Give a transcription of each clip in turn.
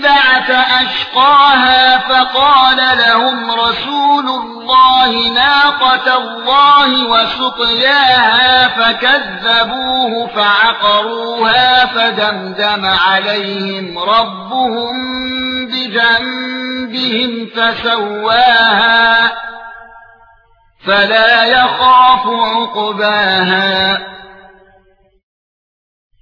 انبعث أشقاها فقال لهم رسول الله ناقة الله وسقياها فكذبوه فعقروها فدمدم عليهم ربهم بذنبهم فسواها فلا يخاف عقباها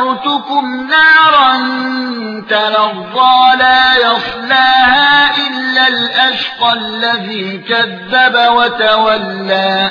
فانذرتكم نارا تلظى لا يصلاها إلا الأشقى الذي كذب وتولى